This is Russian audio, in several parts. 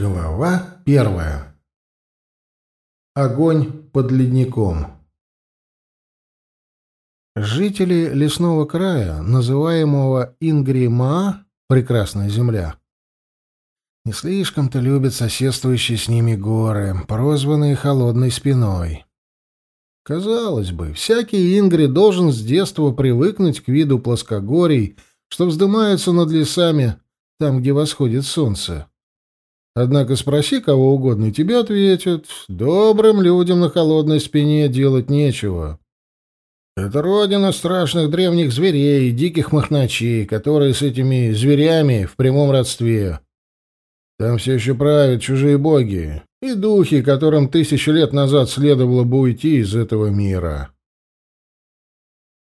Глава первая. Огонь под ледником. Жители лесного края, называемого Ингрима, прекрасная земля, не слишком-то любят соседствующие с ними горы, прозванные холодной спиной. Казалось бы, всякий Ингри должен с детства привыкнуть к виду плоскогорий, что вздымаются над лесами там, где восходит солнце. Однако спроси кого угодно, и тебе ответят, добрым людям на холодной спине делать нечего. Это родина страшных древних зверей, диких махначей, которые с этими зверями в прямом родстве. Там все еще правят чужие боги и духи, которым тысячи лет назад следовало бы уйти из этого мира.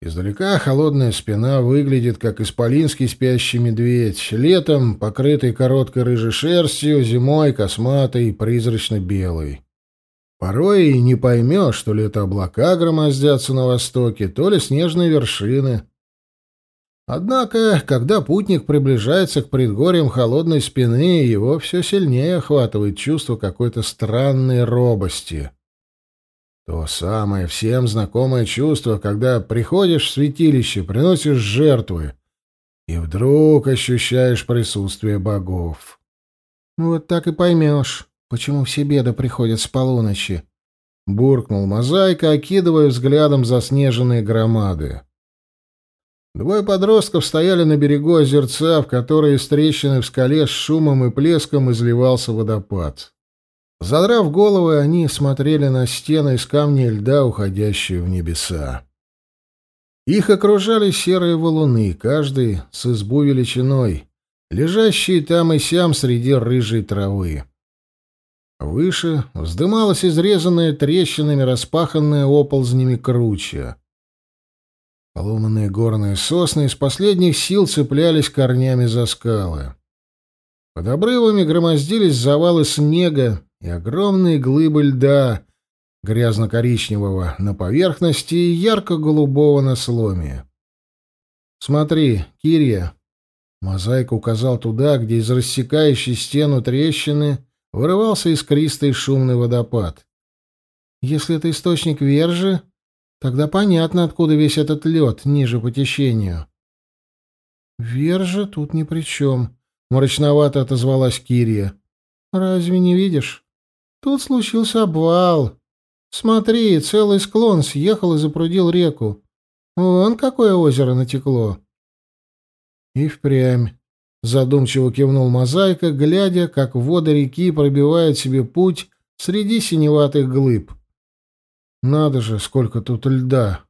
Издалека холодная спина выглядит, как исполинский спящий медведь, летом покрытый короткой рыжей шерстью, зимой косматый, призрачно-белый. Порой и не поймешь, то ли это облака громоздятся на востоке, то ли снежные вершины. Однако, когда путник приближается к предгорьям холодной спины, его все сильнее охватывает чувство какой-то странной робости — то самое всем знакомое чувство, когда приходишь в святилище, приносишь жертвы, и вдруг ощущаешь присутствие богов. «Вот так и поймешь, почему все беды приходят с полуночи», — буркнул мозаика, окидывая взглядом заснеженные громады. Двое подростков стояли на берегу озерца, в которое из трещины в скале с шумом и плеском изливался водопад. Задрав головы, они смотрели на стены из камня и льда, уходящие в небеса. Их окружали серые валуны, каждый с избу величиной, лежащие там и сям среди рыжей травы. Выше вздымалась изрезанная трещинами, распаханная оползнями круча. Поломанные горные сосны из последних сил цеплялись корнями за скалы. Под обрывами громоздились завалы снега, и огромные глыбы льда, грязно-коричневого на поверхности и ярко-голубого на сломе. «Смотри, Кирия!» Мозаика указал туда, где из рассекающей стену трещины вырывался искристый шумный водопад. «Если это источник Вержи, тогда понятно, откуда весь этот лед ниже по течению». «Вержа тут ни при чем», — мрачновато отозвалась Кирия. «Разве не видишь? Тут случился обвал. Смотри, целый склон съехал и запрудил реку. Вон какое озеро натекло. И впрямь. Задумчиво кивнул Мозаика, глядя, как воды реки пробивают себе путь среди синеватых глыб. Надо же, сколько тут льда.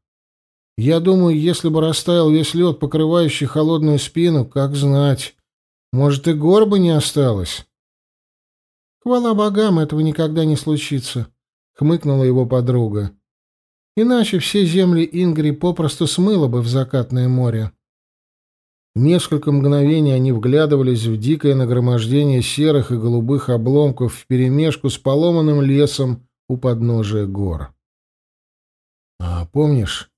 Я думаю, если бы растаял весь лед, покрывающий холодную спину, как знать, может, и гор бы не осталось. Хвала богам, этого никогда не случится, хмыкнула его подруга. Иначе все земли Ингри попросту смыло бы в закатное море. Несколько мгновений они вглядывались в дикое нагромождение серых и голубых обломков вперемешку с поломанным лесом у подножия гор. — А помнишь,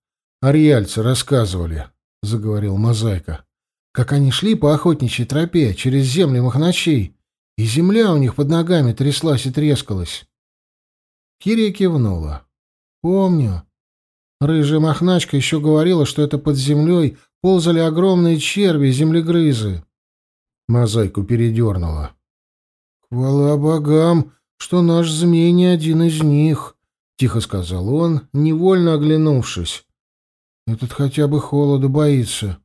ариальцы рассказывали, — заговорил Мозаика, — как они шли по охотничьей тропе через земли махначей, и земля у них под ногами тряслась и трескалась. Кирия кивнула. «Помню. Рыжая мохначка еще говорила, что это под землей ползали огромные черви-землегрызы». Мозаику передернула. «Хвала богам, что наш змей не один из них», — тихо сказал он, невольно оглянувшись. «Этот хотя бы холода боится».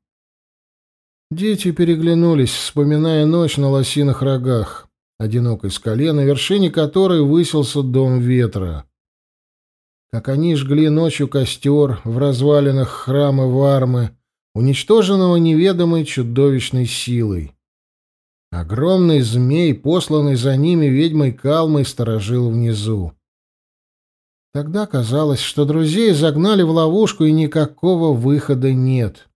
Дети переглянулись, вспоминая ночь на лосиных рогах, одинокой скале, на вершине которой высился дом ветра. Как они жгли ночью костер в развалинах храма Вармы, уничтоженного неведомой чудовищной силой. Огромный змей, посланный за ними ведьмой Калмой, сторожил внизу. Тогда казалось, что друзей загнали в ловушку, и никакого выхода нет.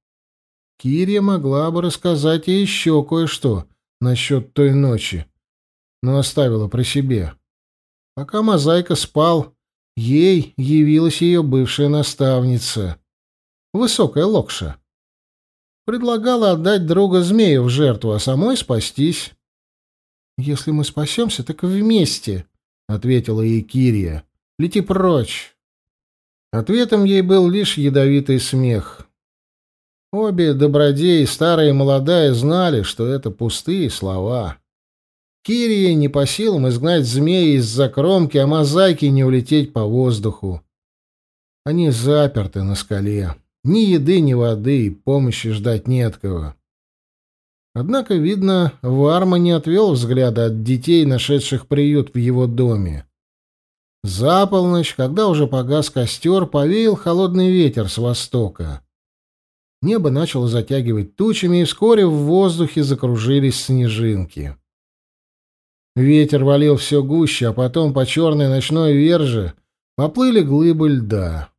Кирия могла бы рассказать ей еще кое-что насчет той ночи, но оставила при себе. Пока Мозаика спал, ей явилась ее бывшая наставница, высокая Локша. Предлагала отдать друга змея в жертву, а самой спастись. «Если мы спасемся, так вместе», — ответила ей Кирия. «Лети прочь». Ответом ей был лишь ядовитый смех. Обе добродеи, старая и молодая, знали, что это пустые слова. Кирии не по силам изгнать змеи из-за кромки, а мозаики не улететь по воздуху. Они заперты на скале. Ни еды, ни воды, и помощи ждать не от кого. Однако, видно, Варма не отвел взгляда от детей, нашедших приют в его доме. За полночь, когда уже погас костер, повеял холодный ветер с востока. Небо начало затягивать тучами, и вскоре в воздухе закружились снежинки. Ветер валил все гуще, а потом по черной ночной верже поплыли глыбы льда.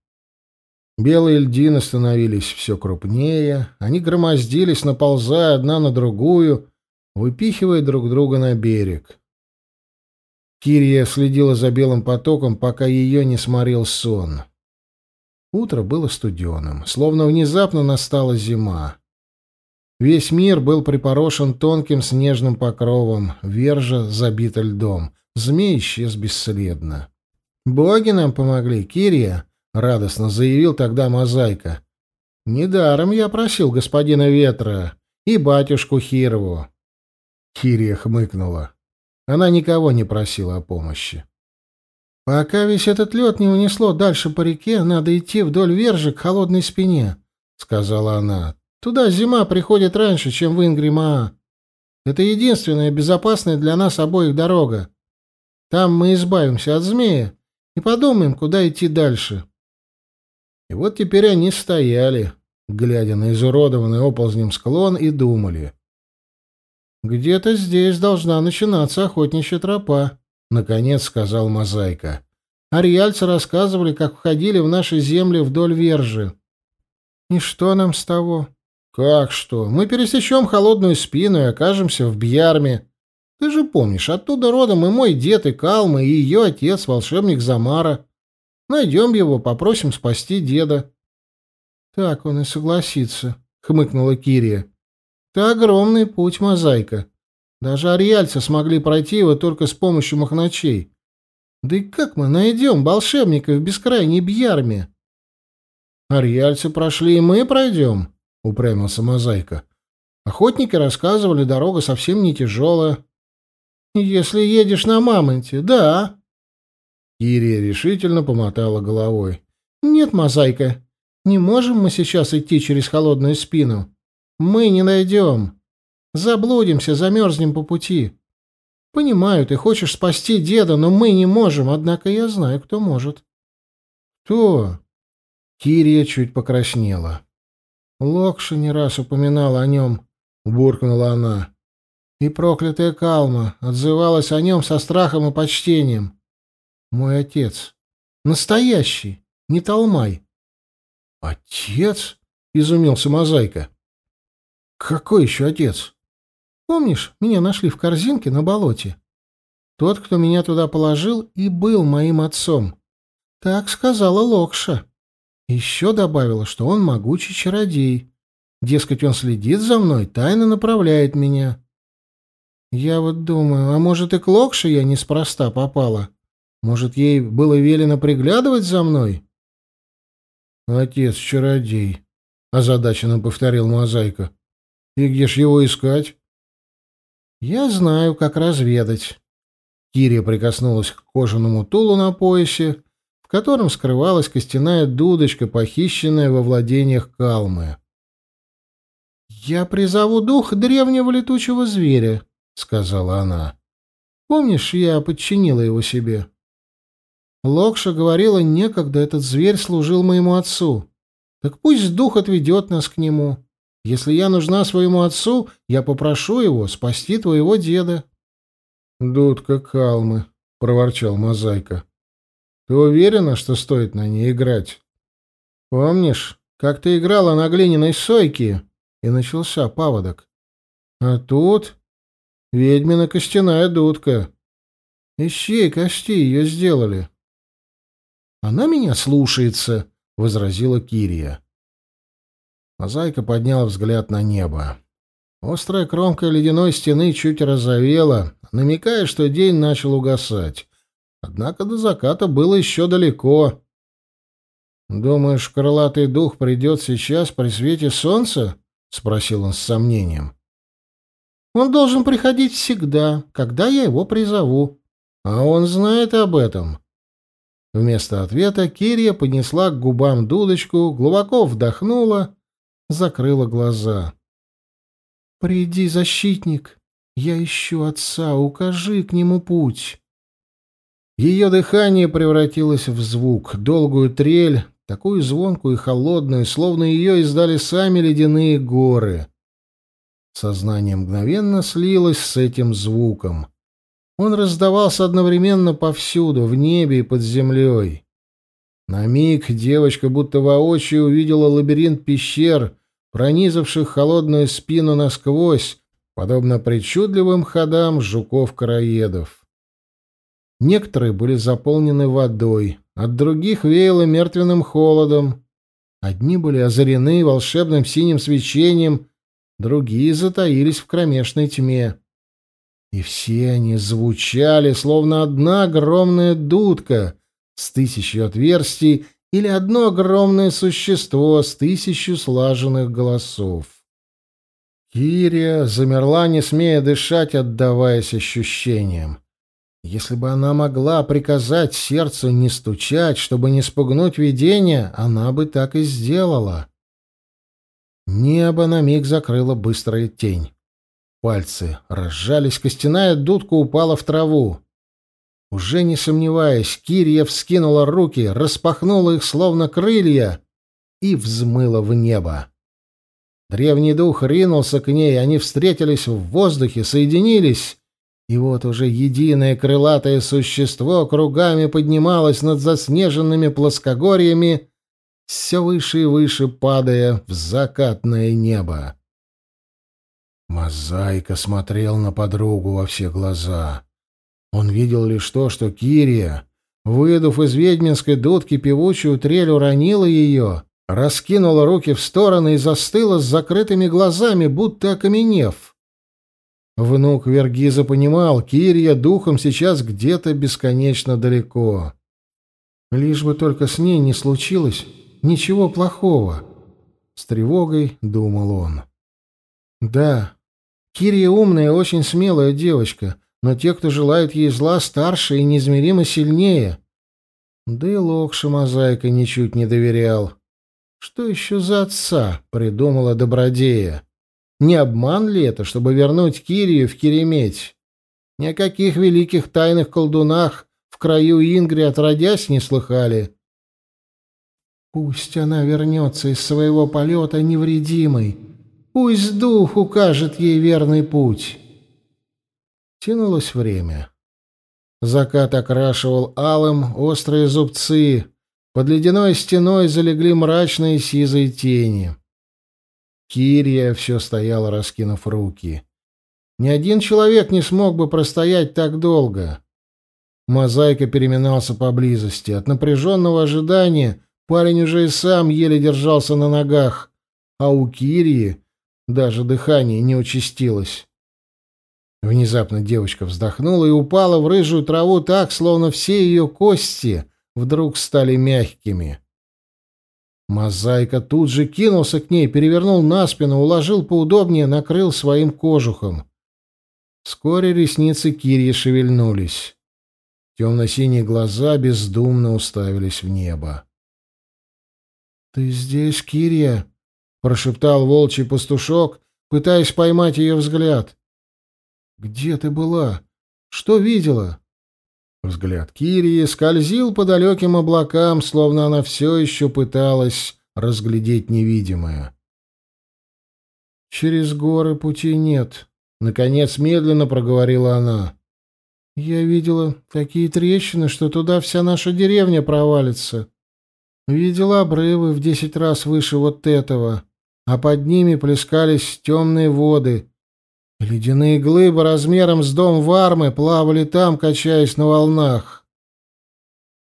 Белые льдины становились все крупнее, они громоздились, наползая одна на другую, выпихивая друг друга на берег. Кирия следила за белым потоком, пока ее не сморил сон. Утро было студеным, словно внезапно настала зима. Весь мир был припорошен тонким снежным покровом, вержа забита льдом, змей исчез бесследно. «Боги нам помогли, Кирия!» — радостно заявил тогда Мозаика. «Недаром я просил господина Ветра и батюшку Хирову». Кирия хмыкнула. Она никого не просила о помощи. «Пока весь этот лед не унесло дальше по реке, надо идти вдоль вержи к холодной спине», — сказала она. «Туда зима приходит раньше, чем в Ингримаа. Это единственная безопасная для нас обоих дорога. Там мы избавимся от змея и подумаем, куда идти дальше». И вот теперь они стояли, глядя на изуродованный оползнем склон, и думали. «Где-то здесь должна начинаться охотничья тропа», — наконец сказал Мозаика. «Ариальцы рассказывали, как входили в наши земли вдоль Вержи». «И что нам с того?» «Как что? Мы пересечем холодную спину и окажемся в Бьярме. Ты же помнишь, оттуда родом и мой дед, и Калма, и ее отец, волшебник Замара. Найдем его, попросим спасти деда. — Так он и согласится, — хмыкнула Кирия. — Это огромный путь, мозаика. Даже ариальцы смогли пройти его только с помощью махначей. Да и как мы найдем волшебника в бескрайней Бьярме? — Ариальцы прошли, и мы пройдем, — упрямился мозаика. Охотники рассказывали, дорога совсем не тяжелая. — Если едешь на мамонте, да, Ирия решительно помотала головой. «Нет, мозаика, не можем мы сейчас идти через холодную спину. Мы не найдем. Заблудимся, замерзнем по пути. Понимаю, ты хочешь спасти деда, но мы не можем, однако я знаю, кто может». «Кто?» Кирия чуть покраснела. Локша не раз упоминала о нем, — буркнула она. И проклятая Калма отзывалась о нем со страхом и почтением. Мой отец. Настоящий, не Талмай. Отец? Изумился Мозаика. Какой еще отец? Помнишь, меня нашли в корзинке на болоте? Тот, кто меня туда положил, и был моим отцом. Так сказала Локша. Еще добавила, что он могучий чародей. Дескать, он следит за мной, тайно направляет меня. Я вот думаю, а может и к Локше я неспроста попала? Может, ей было велено приглядывать за мной? Отец чародей, озадаченно повторил Мозаика. И где ж его искать? Я знаю, как разведать. Кирия прикоснулась к кожаному тулу на поясе, котором скрывалась костяная дудочка, похищенная во владениях Калмы. «Я призову дух древнего летучего зверя», — сказала она. «Помнишь, я подчинила его себе?» Локша говорила, некогда этот зверь служил моему отцу. Так пусть дух отведет нас к нему. Если я нужна своему отцу, я попрошу его спасти твоего деда. — Дудка Калмы, — проворчал Мозаика. — Ты уверена, что стоит на ней играть? Помнишь, как ты играла на глиняной сойке? И начался паводок. А тут ведьмина костяная дудка. Из чьей кости ее сделали? Она меня слушается, возразила Кирия. Мозаика поднял взгляд на небо. Острая кромка ледяной стены чуть разовела, намекая, что день начал угасать. Однако до заката было еще далеко. «Думаешь, крылатый дух придет сейчас при свете солнца?» — спросил он с сомнением. «Он должен приходить всегда, когда я его призову. А он знает об этом». Вместо ответа Кирия поднесла к губам дудочку, глубоко вдохнула, закрыла глаза. «Приди, защитник, я ищу отца, укажи к нему путь». Ее дыхание превратилось в звук, долгую трель, такую звонкую и холодную, словно ее издали сами ледяные горы. Сознание мгновенно слилось с этим звуком. Он раздавался одновременно повсюду, в небе и под землей. На миг девочка будто воочию увидела лабиринт пещер, пронизавших холодную спину насквозь, подобно причудливым ходам жуков-караедов. Некоторые были заполнены водой, от других веяло мертвенным холодом. Одни были озарены волшебным синим свечением, другие затаились в кромешной тьме. И все они звучали, словно одна огромная дудка с тысячей отверстий или одно огромное существо с тысячу слаженных голосов. Кирия замерла, не смея дышать, отдаваясь ощущениям. Если бы она могла приказать сердцу не стучать, чтобы не спугнуть видение, она бы так и сделала. Небо на миг закрыла быстрая тень. Пальцы разжались, костяная дудка упала в траву. Уже не сомневаясь, Кирия вскинула руки, распахнула их словно крылья и взмыла в небо. Древний дух ринулся к ней, они встретились в воздухе, соединились, и вот уже единое крылатое существо кругами поднималось над заснеженными плоскогорьями, все выше и выше падая в закатное небо. Мозаика смотрел на подругу во все глаза. Он видел лишь то, что Кирия, выдув из ведьминской дудки певучую трель, уронила ее, раскинула руки в стороны и застыла с закрытыми глазами, будто окаменев. Внук Вергиза понимал, Кирия духом сейчас где-то бесконечно далеко. Лишь бы только с ней не случилось ничего плохого. С тревогой думал он. Да, Кирия умная и очень смелая девочка, но те, кто желает ей зла, старше и неизмеримо сильнее. Да и Локша мозаика ничуть не доверял. Что еще за отца придумала Добродея? Не обман ли это, чтобы вернуть Кирию в Кереметь? Ни о каких великих тайных колдунах в краю Ингри отродясь не слыхали. Пусть она вернется из своего полета невредимой, Пусть дух укажет ей верный путь. Тянулось время. Закат окрашивал алым острые зубцы. Под ледяной стеной залегли мрачные сизые тени. Кирия все стояла, раскинув руки. Ни один человек не смог бы простоять так долго. Мозаика переминался поблизости. От напряженного ожидания парень уже и сам еле держался на ногах, а у Кирии даже дыхание не участилось. Внезапно девочка вздохнула и упала в рыжую траву так, словно все ее кости вдруг стали мягкими. Мозаика тут же кинулся к ней, перевернул на спину, уложил поудобнее, накрыл своим кожухом. Вскоре ресницы Кирии шевельнулись. Темно-синие глаза бездумно уставились в небо. «Ты здесь, Кирия?» — прошептал волчий пастушок, пытаясь поймать ее взгляд. «Где ты была? Что видела?» Взгляд Кирии скользил по далеким облакам, словно она все еще пыталась разглядеть невидимое. «Через горы пути нет», — наконец медленно проговорила она. «Я видела такие трещины, что туда вся наша деревня провалится. Видела обрывы в десять раз выше вот этого а под ними плескались темные воды. Ледяные глыбы размером с дом Вармы плавали там, качаясь на волнах.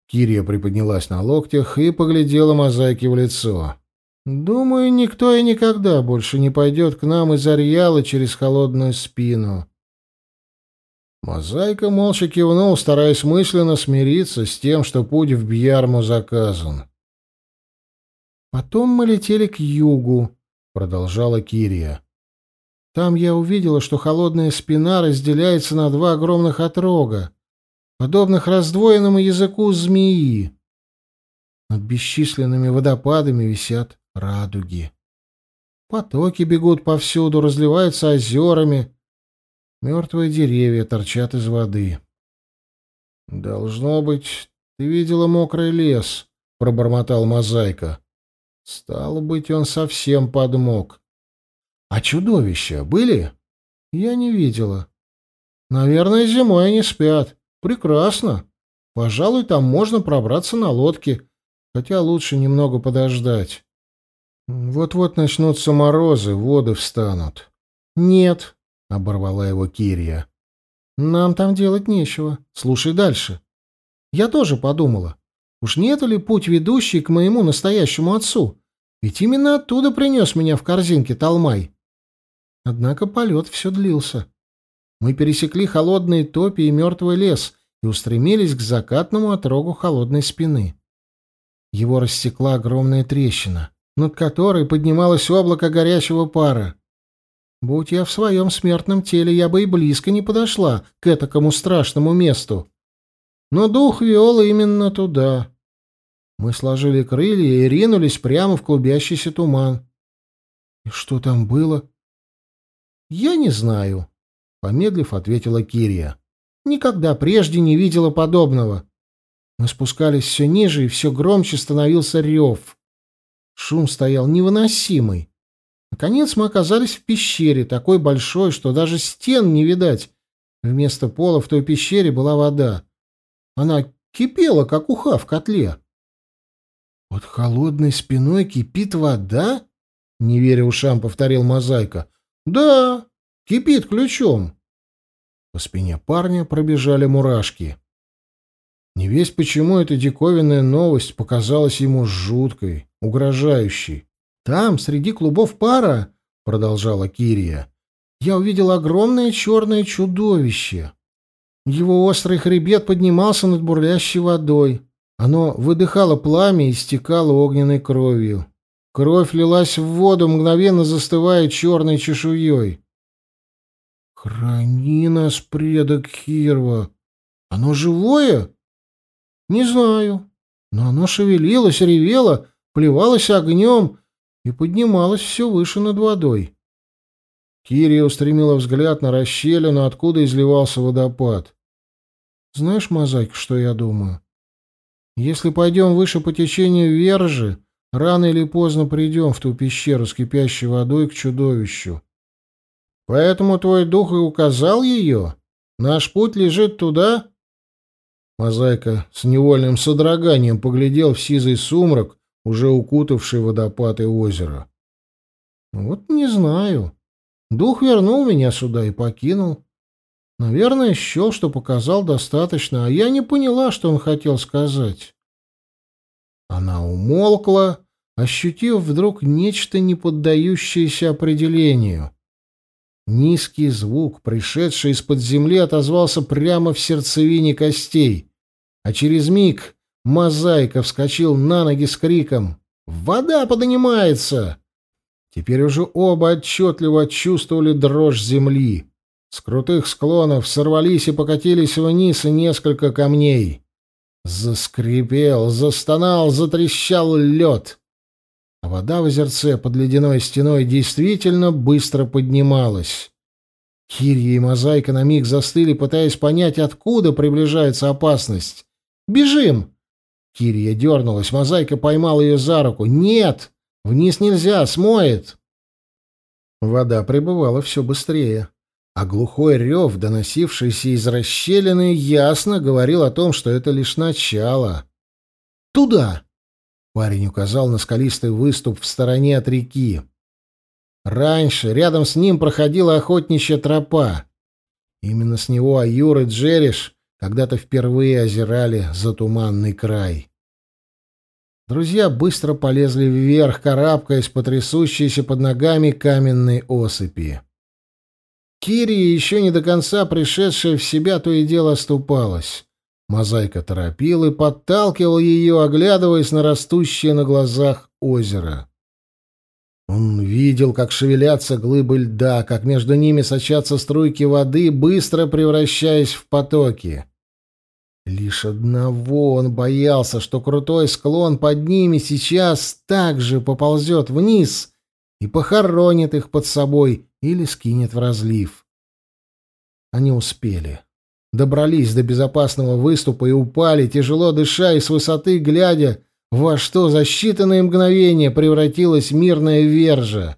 Кирия приподнялась на локтях и поглядела мозаике в лицо. «Думаю, никто и никогда больше не пойдет к нам из Арьяла через холодную спину». Мозаика молча кивнул, стараясь мысленно смириться с тем, что путь в Бьярму заказан. «Потом мы летели к югу», — продолжала Кирия. «Там я увидела, что холодная спина разделяется на два огромных отрога, подобных раздвоенному языку змеи. Над бесчисленными водопадами висят радуги. Потоки бегут повсюду, разливаются озерами. Мертвые деревья торчат из воды. «Должно быть, ты видела мокрый лес», — пробормотал Мозаика. «Стало быть, он совсем подмок». «А чудовища были?» «Я не видела. Наверное, зимой они спят. Прекрасно. Пожалуй, там можно пробраться на лодке хотя лучше немного подождать. Вот-вот начнутся морозы, воды встанут. Нет, оборвала его Кирия. Нам там делать нечего. Слушай дальше. Я тоже подумала. Уж нет ли путь ведущий к моему настоящему отцу? Ведь именно оттуда принес меня в корзинке Талмай. Однако полет все длился. Мы пересекли холодные топи и мертвый лес и устремились к закатному отрогу холодной спины. Его рассекла огромная трещина, над которой поднималось облако горячего пара. Будь я в своем смертном теле, я бы и близко не подошла к этакому страшному месту. Но дух вел именно туда. Мы сложили крылья и ринулись прямо в клубящийся туман. И что там было? Я не знаю, помедлив, ответила Кирия. Никогда прежде не видела подобного. Мы спускались все ниже, и все громче становился рев. Шум стоял невыносимый. Наконец мы оказались в пещере, такой большой, что даже стен не видать. Вместо пола в той пещере была вода. Она кипела, как уха в котле. «Под холодной спиной кипит вода?» — не веря ушам, повторил Мозаика. «Да, кипит ключом». По спине парня пробежали мурашки. Не весь почему эта диковинная новость показалась ему жуткой, угрожающей. «Там, среди клубов пара, — продолжала Кирия, — я увидел огромное черное чудовище. Его острый хребет поднимался над бурлящей водой. Оно выдыхало пламя и стекало огненной кровью. Кровь лилась в воду, мгновенно застывая черной чешуей. «Храни нас, предок Хирва! Оно живое?» Не знаю. Но оно шевелилось, ревело, плевалось огнем и поднималось все выше над водой. Кирия устремила взгляд на расщелину, откуда изливался водопад. Знаешь, Мозаик, что я думаю? Если пойдем выше по течению Вержи, рано или поздно придем в ту пещеру с кипящей водой к чудовищу. Поэтому твой дух и указал ее? Наш путь лежит туда? Мозаика с невольным содроганием поглядел в сизый сумрак, уже укутавший водопад и озеро. «Вот не знаю. Дух вернул меня сюда и покинул. Наверное, счел, что показал достаточно, а я не поняла, что он хотел сказать». Она умолкла, ощутив вдруг нечто не поддающееся определению. Низкий звук, пришедший из-под земли, отозвался прямо в сердцевине костей а через миг Мозаика вскочил на ноги с криком «Вода поднимается!». Теперь уже оба отчетливо чувствовали дрожь земли. С крутых склонов сорвались и покатились вниз несколько камней. Заскрипел, застонал, затрещал лед. А вода в озерце под ледяной стеной действительно быстро поднималась. Кирья и Мозаика на миг застыли, пытаясь понять, откуда приближается опасность. Бежим!» Кирия дернулась, мозаика поймал ее за руку. «Нет! Вниз нельзя, смоет!» Вода прибывала все быстрее, а глухой рев, доносившийся из расщелины, ясно говорил о том, что это лишь начало. «Туда!» — парень указал на скалистый выступ в стороне от реки. Раньше рядом с ним проходила охотничья тропа. Именно с него Аюр и Джериш когда-то впервые озирали за туманный край. Друзья быстро полезли вверх, карабкаясь по трясущейся под ногами каменной осыпи. Кири, еще не до конца пришедшая в себя, то и дело оступалась. Мозаика торопил и подталкивал ее, оглядываясь на растущее на глазах озеро. Он видел, как шевелятся глыбы льда, как между ними сочатся струйки воды, быстро превращаясь в потоки. Лишь одного он боялся, что крутой склон под ними сейчас также поползет вниз и похоронит их под собой или скинет в разлив. Они успели. Добрались до безопасного выступа и упали, тяжело дыша и с высоты глядя во что за считанные мгновения превратилась мирная вержа.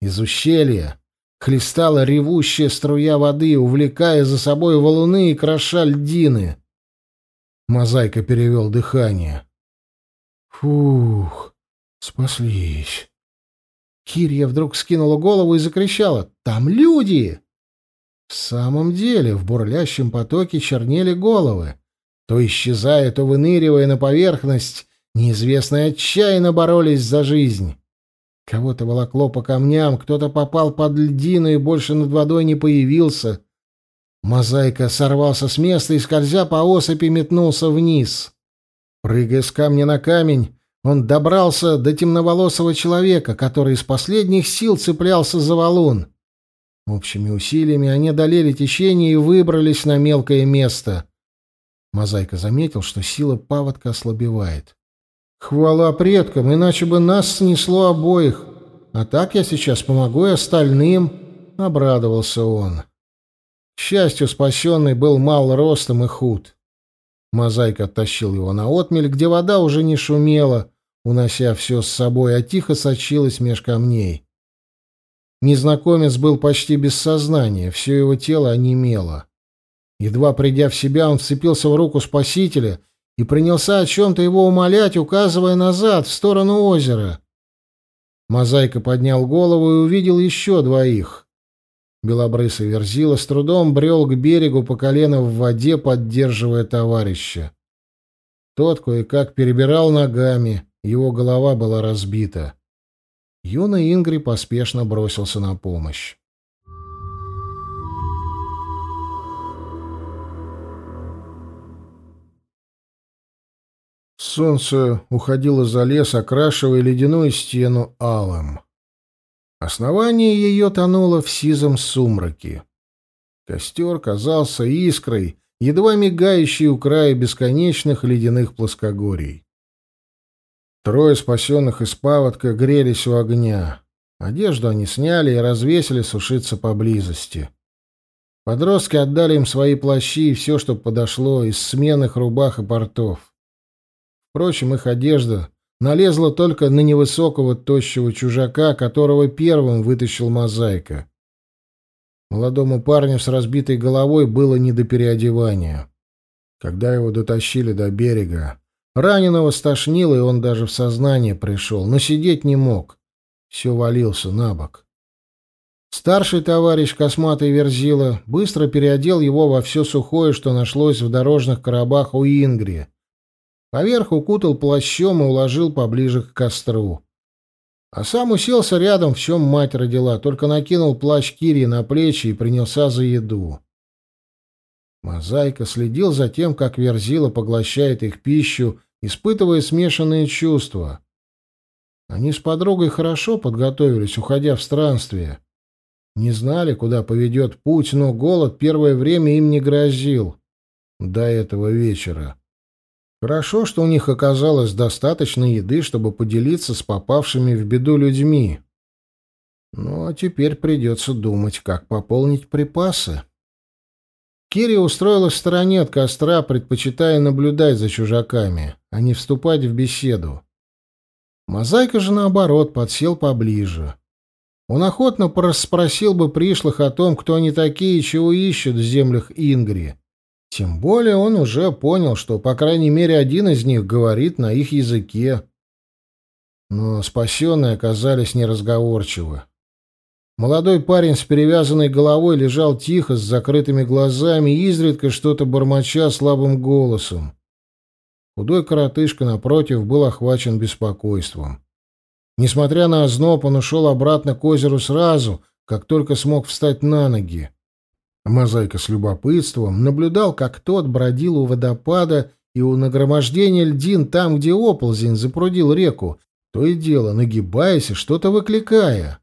Из ущелья хлестала ревущая струя воды, увлекая за собой валуны и кроша льдины. Мозаика перевел дыхание. «Фух, спаслись!» Кирья вдруг скинула голову и закричала. «Там люди!» В самом деле в бурлящем потоке чернели головы. То исчезая, то выныривая на поверхность, неизвестные отчаянно боролись за жизнь. Кого-то волокло по камням, кто-то попал под льдину и больше над водой не появился. Мозаика сорвался с места и, скользя по осыпи, метнулся вниз. Прыгая с камня на камень, он добрался до темноволосого человека, который из последних сил цеплялся за валун. Общими усилиями они одолели течение и выбрались на мелкое место. Мозаика заметил, что сила паводка ослабевает. «Хвала предкам, иначе бы нас снесло обоих. А так я сейчас помогу и остальным», — обрадовался он. К счастью, спасенный был мал ростом и худ. Мозаика оттащил его на отмель, где вода уже не шумела, унося все с собой, а тихо сочилась меж камней. Незнакомец был почти без сознания, все его тело онемело. Едва придя в себя, он вцепился в руку спасителя и принялся о чем-то его умолять, указывая назад, в сторону озера. Мозаика поднял голову и увидел еще двоих. Белобрысый Верзила с трудом брел к берегу по колено в воде, поддерживая товарища. Тот кое-как перебирал ногами, его голова была разбита. Юный Ингри поспешно бросился на помощь. Солнце уходило за лес, окрашивая ледяную стену алым. Основание ее тонуло в сизом сумраке. Костер казался искрой, едва мигающей у края бесконечных ледяных плоскогорий. Трое спасенных из паводка грелись у огня. Одежду они сняли и развесили сушиться поблизости. Подростки отдали им свои плащи и все, что подошло из сменных рубах и портов. Впрочем, их одежда налезла только на невысокого тощего чужака, которого первым вытащил мозаика. Молодому парню с разбитой головой было не до переодевания. Когда его дотащили до берега, раненого стошнило, и он даже в сознание пришел, но сидеть не мог. Все валился на бок. Старший товарищ, косматый Верзила, быстро переодел его во все сухое, что нашлось в дорожных коробах у Ингри, Поверх укутал плащом и уложил поближе к костру. А сам уселся рядом, в чем мать родила, только накинул плащ Кири на плечи и принялся за еду. Мозаика следил за тем, как Верзила поглощает их пищу, испытывая смешанные чувства. Они с подругой хорошо подготовились, уходя в странствие. Не знали, куда поведет путь, но голод первое время им не грозил. До этого вечера. Хорошо, что у них оказалось достаточно еды, чтобы поделиться с попавшими в беду людьми. Ну, а теперь придется думать, как пополнить припасы. Кири устроилась в стороне от костра, предпочитая наблюдать за чужаками, а не вступать в беседу. Мозаика же, наоборот, подсел поближе. Он охотно расспросил бы пришлых о том, кто они такие и чего ищут в землях Ингри. Тем более он уже понял, что, по крайней мере, один из них говорит на их языке. Но спасенные оказались неразговорчивы. Молодой парень с перевязанной головой лежал тихо, с закрытыми глазами, изредка что-то бормоча слабым голосом. Худой коротышка, напротив, был охвачен беспокойством. Несмотря на озноб, он ушел обратно к озеру сразу, как только смог встать на ноги. Мозаика с любопытством наблюдал, как тот бродил у водопада и у нагромождения льдин там, где оползень запрудил реку, то и дело нагибаясь и что-то выкликая.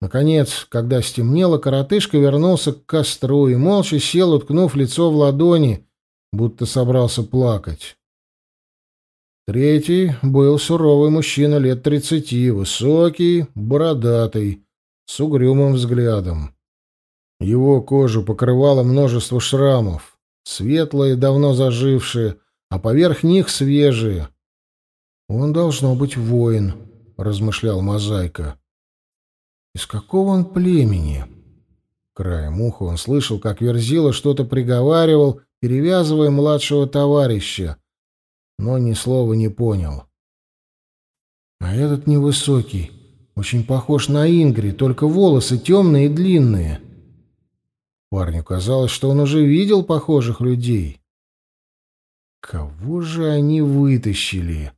Наконец, когда стемнело, коротышка вернулся к костру и молча сел, уткнув лицо в ладони, будто собрался плакать. Третий был суровый мужчина лет тридцати, высокий, бородатый, с угрюмым взглядом. Его кожу покрывало множество шрамов, светлые, давно зажившие, а поверх них свежие. «Он должно быть воин», — размышлял Мозаика. «Из какого он племени?» Краем уха он слышал, как Верзила что-то приговаривал, перевязывая младшего товарища, но ни слова не понял. А этот невысокий, очень похож на Ингри, только волосы темные и длинные. Парню казалось, что он уже видел похожих людей. Кого же они вытащили?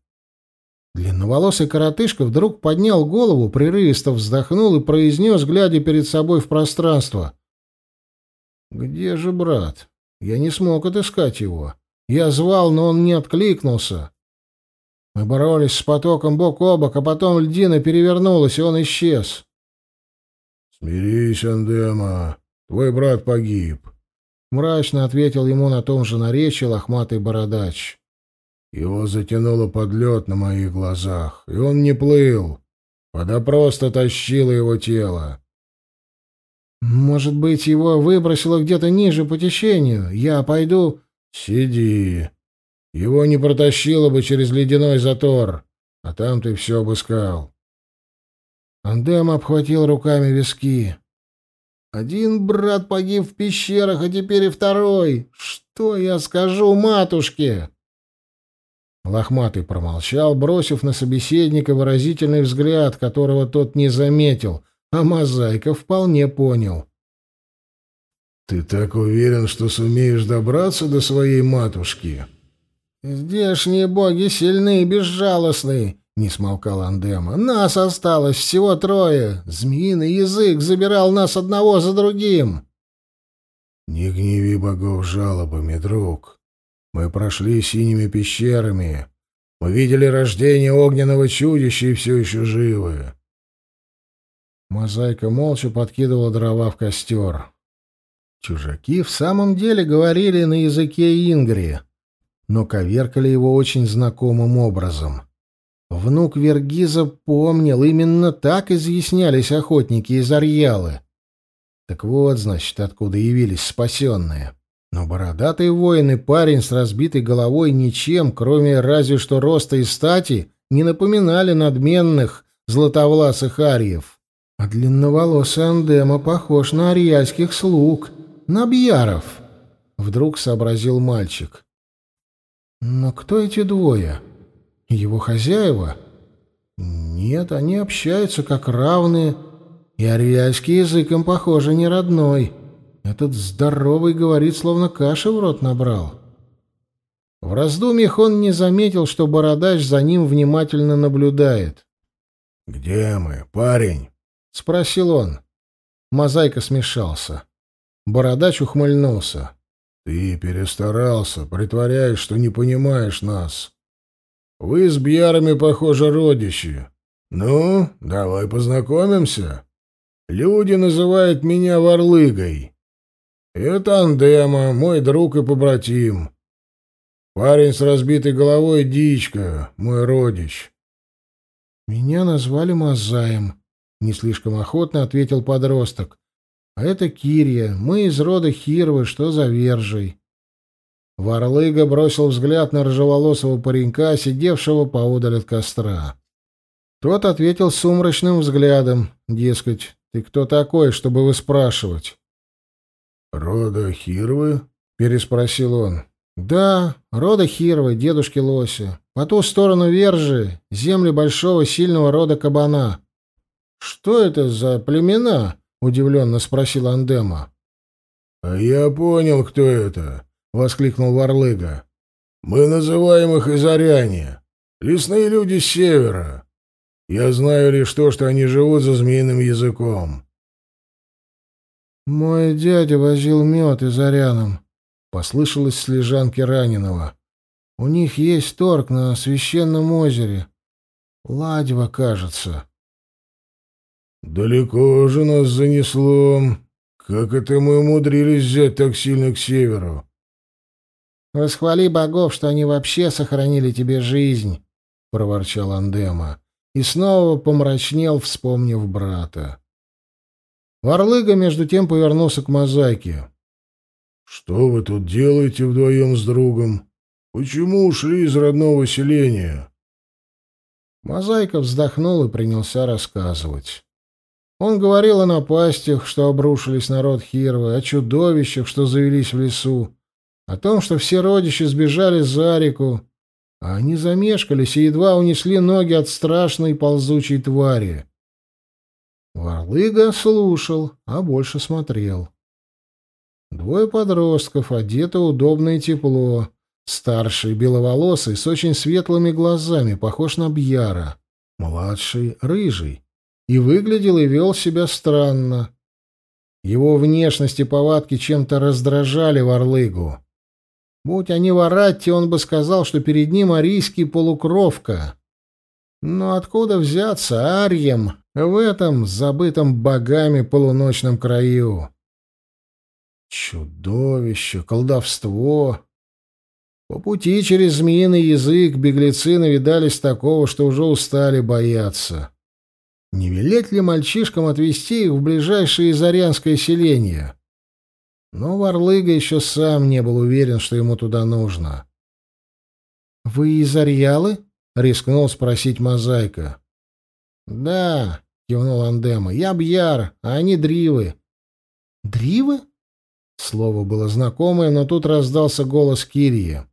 Длинноволосый коротышка вдруг поднял голову, прерывисто вздохнул и произнес, глядя перед собой в пространство. «Где же брат? Я не смог отыскать его. Я звал, но он не откликнулся. Мы боролись с потоком бок о бок, а потом льдина перевернулась, и он исчез». «Смирись, Андема. Твой брат погиб», — мрачно ответил ему на том же наречии лохматый бородач. Его затянуло под лед на моих глазах, и он не плыл. Вода просто тащила его тело. «Может быть, его выбросило где-то ниже по течению? Я пойду...» «Сиди. Его не протащило бы через ледяной затор, а там ты все обыскал». Андем обхватил руками виски. «Один брат погиб в пещерах, а теперь и второй. Что я скажу матушке?» Лохматый промолчал, бросив на собеседника выразительный взгляд, которого тот не заметил, а Мозаика вполне понял. «Ты так уверен, что сумеешь добраться до своей матушки?» «Здешние боги сильны и безжалостны», — не смолкал Андема. «Нас осталось всего трое. Змеиный язык забирал нас одного за другим». «Не гневи богов жалобами, друг. Мы прошли синими пещерами. Мы видели рождение огненного чудища и все еще живы. Мозаика молча подкидывала дрова в костер. Чужаки в самом деле говорили на языке Ингри, но коверкали его очень знакомым образом. Внук Вергиза помнил, именно так изъяснялись охотники из Арьялы. Так вот, значит, откуда явились спасенные. Но бородатый воин и парень с разбитой головой ничем, кроме разве что роста и стати, не напоминали надменных златовласых арьев. А длинноволосый Андема похож на арьяльских слуг, на бьяров, — вдруг сообразил мальчик. Но кто эти двое? Его хозяева? Нет, они общаются как равные, и арьяльский язык им, похоже, не родной. — этот здоровый говорит, словно каши в рот набрал. В раздумьях он не заметил, что бородач за ним внимательно наблюдает. «Где мы, парень?» — спросил он. Мозаика смешался. Бородач ухмыльнулся. «Ты перестарался, притворяешь, что не понимаешь нас. Вы с бьярами, похоже, родичи. Ну, давай познакомимся. Люди называют меня Варлыгой. Это Андема, мой друг и побратим. Парень с разбитой головой — Дичка, мой родич. Меня назвали Мазаем, — не слишком охотно ответил подросток. А это Кирия, мы из рода Хирвы, что за вержей. Варлыга бросил взгляд на рыжеволосого паренька, сидевшего поодаль от костра. Тот ответил сумрачным взглядом, дескать, ты кто такой, чтобы вы спрашивать? «Рода Хирвы?» — переспросил он. «Да, рода Хирвы, дедушки Лося. По ту сторону Вержи, земли большого сильного рода кабана». «Что это за племена?» — удивленно спросил Андема. «А я понял, кто это», — воскликнул Варлыга. «Мы называем их Изаряне, лесные люди с севера. Я знаю лишь то, что они живут за змеиным языком. «Мой дядя возил мед из Аряном», — послышалось с лежанки раненого. «У них есть торг на священном озере. Ладьва, кажется». «Далеко же нас занесло. Как это мы умудрились взять так сильно к северу?» «Восхвали богов, что они вообще сохранили тебе жизнь», — проворчал Андема. И снова помрачнел, вспомнив брата. Варлыга между тем повернулся к мозаике. «Что вы тут делаете вдвоем с другом? Почему ушли из родного селения?» Мозаика вздохнул и принялся рассказывать. Он говорил о напастях, что обрушились на род Хирвы, о чудовищах, что завелись в лесу, о том, что все родичи сбежали за реку, а они замешкались и едва унесли ноги от страшной ползучей твари. Варлыга слушал, а больше смотрел. Двое подростков, одеты удобно и тепло. Старший, беловолосый, с очень светлыми глазами, похож на Бьяра. Младший — рыжий. И выглядел и вел себя странно. Его внешность и повадки чем-то раздражали Варлыгу. Будь они в Аратте, он бы сказал, что перед ним арийский полукровка. Но откуда взяться арьем в этом забытом богами полуночном краю? Чудовище, колдовство. По пути через змеиный язык беглецы навидались такого, что уже устали бояться. Не велеть ли мальчишкам отвезти их в ближайшее Зарянское селение? Но Варлыга еще сам не был уверен, что ему туда нужно. «Вы из Арьялы?» — рискнул спросить Мозаика. «Да», — кивнул Андема, — «я Бьяр, а они Дривы». «Дривы?» Слово было знакомое, но тут раздался голос Кирии.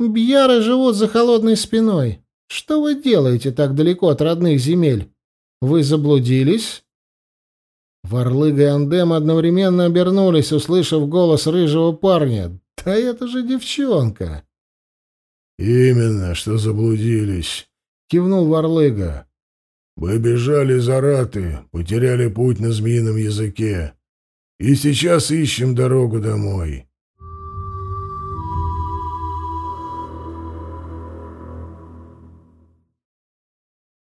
«Бьяры живут за холодной спиной. Что вы делаете так далеко от родных земель? Вы заблудились?» Варлыга и Андем одновременно обернулись, услышав голос рыжего парня. «Да это же девчонка!» «Именно, что заблудились», — кивнул Варлыга. «Мы бежали за раты, потеряли путь на змеином языке, и сейчас ищем дорогу домой.